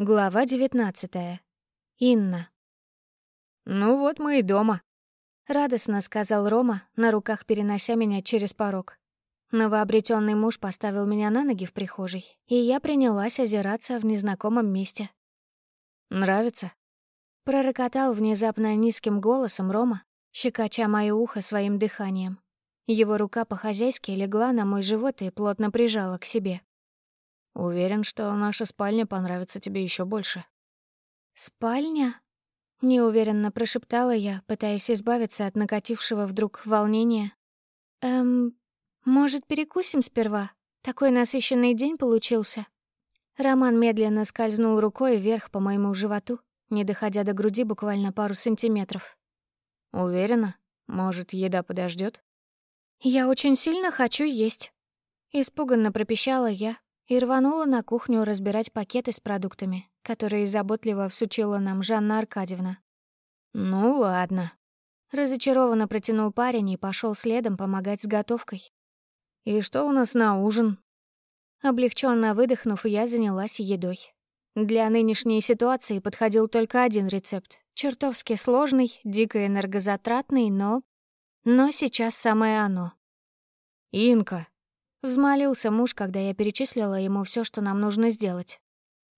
Глава девятнадцатая. Инна. «Ну вот мы и дома», — радостно сказал Рома, на руках перенося меня через порог. Новообретенный муж поставил меня на ноги в прихожей, и я принялась озираться в незнакомом месте. «Нравится?» — пророкотал внезапно низким голосом Рома, щекоча моё ухо своим дыханием. Его рука по-хозяйски легла на мой живот и плотно прижала к себе. Уверен, что наша спальня понравится тебе еще больше. Спальня? Неуверенно прошептала я, пытаясь избавиться от накатившего вдруг волнения. Эм, может, перекусим сперва? Такой насыщенный день получился. Роман медленно скользнул рукой вверх по моему животу, не доходя до груди буквально пару сантиметров. Уверена? Может, еда подождет? Я очень сильно хочу есть. Испуганно пропищала я, и рванула на кухню разбирать пакеты с продуктами, которые заботливо всучила нам Жанна Аркадьевна. «Ну ладно», — разочарованно протянул парень и пошел следом помогать с готовкой. «И что у нас на ужин?» Облегченно выдохнув, я занялась едой. Для нынешней ситуации подходил только один рецепт. Чертовски сложный, дико энергозатратный, но... Но сейчас самое оно. «Инка, Взмолился муж, когда я перечислила ему все, что нам нужно сделать.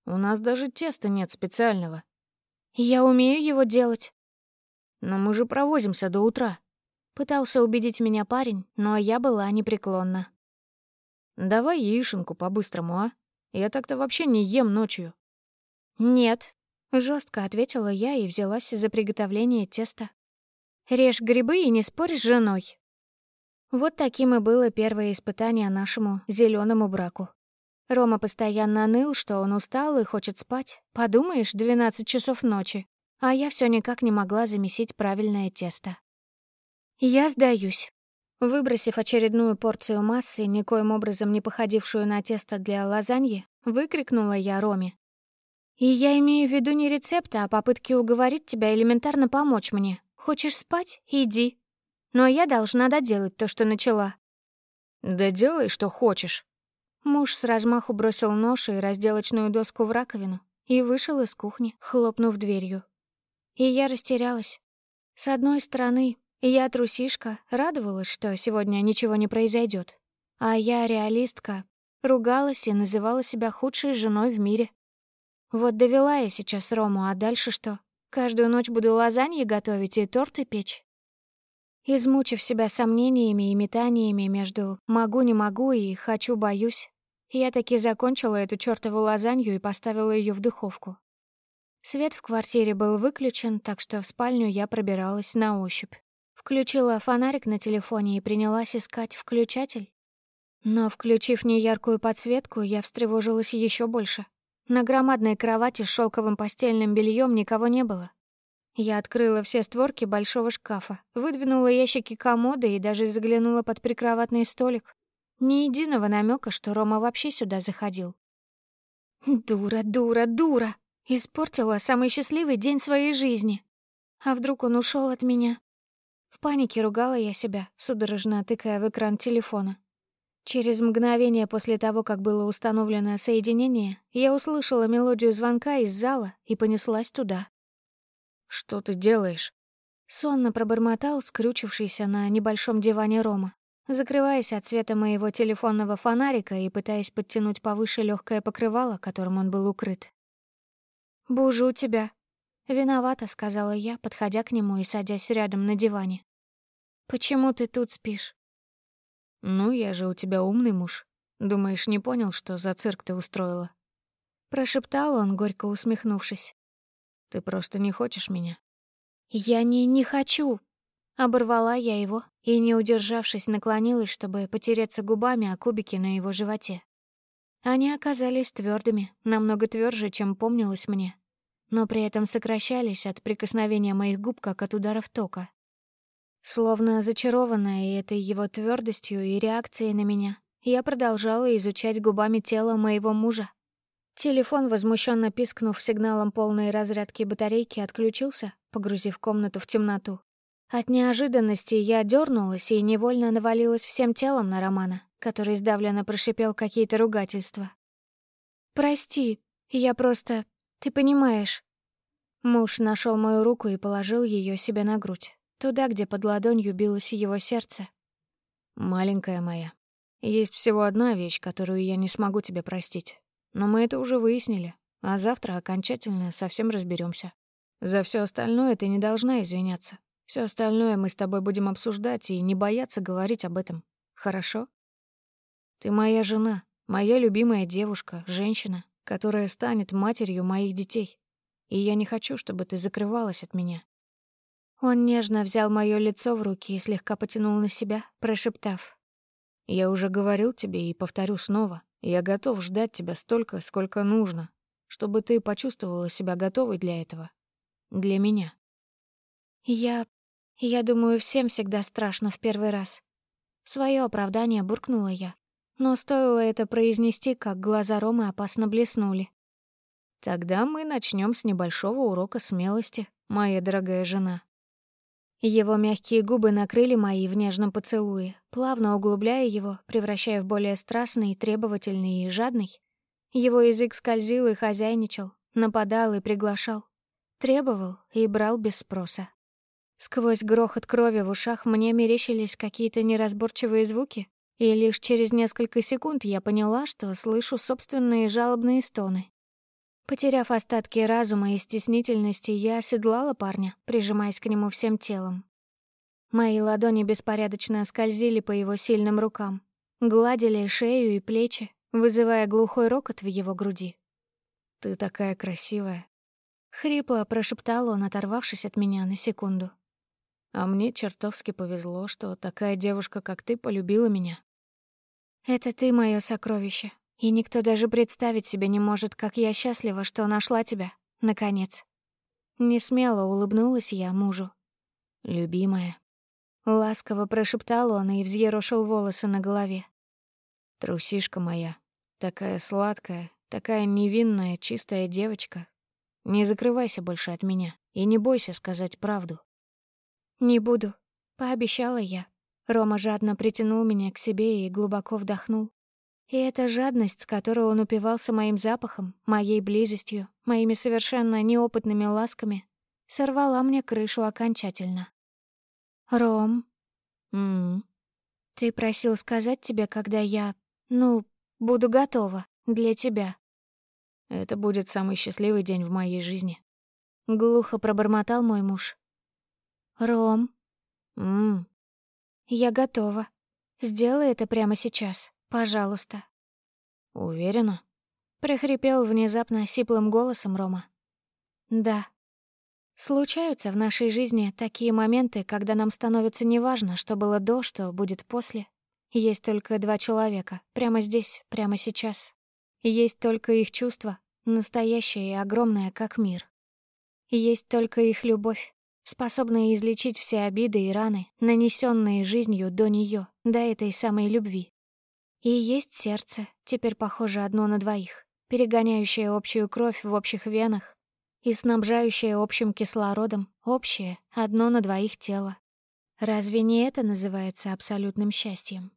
«У нас даже теста нет специального». «Я умею его делать». «Но мы же провозимся до утра». Пытался убедить меня парень, но я была непреклонна. «Давай яишенку по-быстрому, а? Я так-то вообще не ем ночью». «Нет», — жестко ответила я и взялась за приготовление теста. «Режь грибы и не спорь с женой». Вот таким и было первое испытание нашему зеленому браку. Рома постоянно ныл, что он устал и хочет спать. Подумаешь, 12 часов ночи. А я все никак не могла замесить правильное тесто. Я сдаюсь. Выбросив очередную порцию массы, никоим образом не походившую на тесто для лазаньи, выкрикнула я Роме. «И я имею в виду не рецепты, а попытки уговорить тебя элементарно помочь мне. Хочешь спать? Иди но я должна доделать то, что начала». «Да делай, что хочешь». Муж с размаху бросил нож и разделочную доску в раковину и вышел из кухни, хлопнув дверью. И я растерялась. С одной стороны, я трусишка, радовалась, что сегодня ничего не произойдет, а я реалистка, ругалась и называла себя худшей женой в мире. Вот довела я сейчас Рому, а дальше что? Каждую ночь буду лазаньи готовить и торты печь. Измучив себя сомнениями и метаниями между «могу-не могу» и «хочу-боюсь», я таки закончила эту чёртову лазанью и поставила её в духовку. Свет в квартире был выключен, так что в спальню я пробиралась на ощупь. Включила фонарик на телефоне и принялась искать включатель. Но, включив неяркую подсветку, я встревожилась ещё больше. На громадной кровати с шёлковым постельным бельём никого не было. Я открыла все створки большого шкафа, выдвинула ящики комода и даже заглянула под прикроватный столик. Ни единого намека, что Рома вообще сюда заходил. Дура, дура, дура! Испортила самый счастливый день своей жизни. А вдруг он ушел от меня? В панике ругала я себя, судорожно тыкая в экран телефона. Через мгновение после того, как было установлено соединение, я услышала мелодию звонка из зала и понеслась туда. «Что ты делаешь?» Сонно пробормотал скрючившийся на небольшом диване Рома, закрываясь от света моего телефонного фонарика и пытаясь подтянуть повыше легкое покрывало, которым он был укрыт. «Бужу тебя!» «Виновата», — сказала я, подходя к нему и садясь рядом на диване. «Почему ты тут спишь?» «Ну, я же у тебя умный муж. Думаешь, не понял, что за цирк ты устроила?» Прошептал он, горько усмехнувшись. Ты просто не хочешь меня?» «Я не не хочу!» Оборвала я его и, не удержавшись, наклонилась, чтобы потереться губами о кубики на его животе. Они оказались твердыми, намного тверже, чем помнилось мне, но при этом сокращались от прикосновения моих губ, как от ударов тока. Словно зачарованная этой его твердостью и реакцией на меня, я продолжала изучать губами тело моего мужа, Телефон, возмущенно пискнув сигналом полной разрядки батарейки, отключился, погрузив комнату в темноту. От неожиданности я дернулась и невольно навалилась всем телом на Романа, который сдавленно прошипел какие-то ругательства. «Прости, я просто... Ты понимаешь. Муж нашел мою руку и положил ее себе на грудь, туда, где под ладонью билось его сердце. Маленькая моя, есть всего одна вещь, которую я не смогу тебе простить. Но мы это уже выяснили, а завтра окончательно совсем разберемся. За все остальное ты не должна извиняться. Все остальное мы с тобой будем обсуждать и не бояться говорить об этом. Хорошо? Ты моя жена, моя любимая девушка, женщина, которая станет матерью моих детей. И я не хочу, чтобы ты закрывалась от меня. Он нежно взял моё лицо в руки и слегка потянул на себя, прошептав. «Я уже говорил тебе и повторю снова. Я готов ждать тебя столько, сколько нужно, чтобы ты почувствовала себя готовой для этого. Для меня». «Я... я думаю, всем всегда страшно в первый раз. Своё оправдание буркнула я, но стоило это произнести, как глаза Ромы опасно блеснули. «Тогда мы начнем с небольшого урока смелости, моя дорогая жена». Его мягкие губы накрыли мои в нежном поцелуе, плавно углубляя его, превращая в более страстный, требовательный и жадный. Его язык скользил и хозяйничал, нападал и приглашал, требовал и брал без спроса. Сквозь грохот крови в ушах мне мерещились какие-то неразборчивые звуки, и лишь через несколько секунд я поняла, что слышу собственные жалобные стоны. Потеряв остатки разума и стеснительности, я оседлала парня, прижимаясь к нему всем телом. Мои ладони беспорядочно скользили по его сильным рукам, гладили шею и плечи, вызывая глухой рокот в его груди. «Ты такая красивая», — хрипло прошептал он, оторвавшись от меня на секунду. «А мне чертовски повезло, что такая девушка, как ты, полюбила меня. Это ты мое сокровище, и никто даже представить себе не может, как я счастлива, что нашла тебя, наконец. Несмело улыбнулась я мужу. «Любимая». Ласково прошептал он и взъерошил волосы на голове. «Трусишка моя, такая сладкая, такая невинная, чистая девочка. Не закрывайся больше от меня и не бойся сказать правду». «Не буду», — пообещала я, Рома жадно притянул меня к себе и глубоко вдохнул. И эта жадность, с которой он упивался моим запахом, моей близостью, моими совершенно неопытными ласками, сорвала мне крышу окончательно. «Ром?» «М-м-м?» «Ты просил сказать тебе, когда я, ну, буду готова для тебя». «Это будет самый счастливый день в моей жизни», — глухо пробормотал мой муж. «Ром?» «М-м-м?» «Я готова. Сделай это прямо сейчас, пожалуйста». «Уверена?» — прохрипел внезапно сиплым голосом Рома. «Да. Случаются в нашей жизни такие моменты, когда нам становится неважно, что было до, что будет после. Есть только два человека, прямо здесь, прямо сейчас. Есть только их чувства, настоящее и огромное, как мир. Есть только их любовь, способная излечить все обиды и раны, нанесенные жизнью до нее, до этой самой любви. И есть сердце, теперь похоже одно на двоих, перегоняющее общую кровь в общих венах и снабжающее общим кислородом общее, одно на двоих тело. Разве не это называется абсолютным счастьем?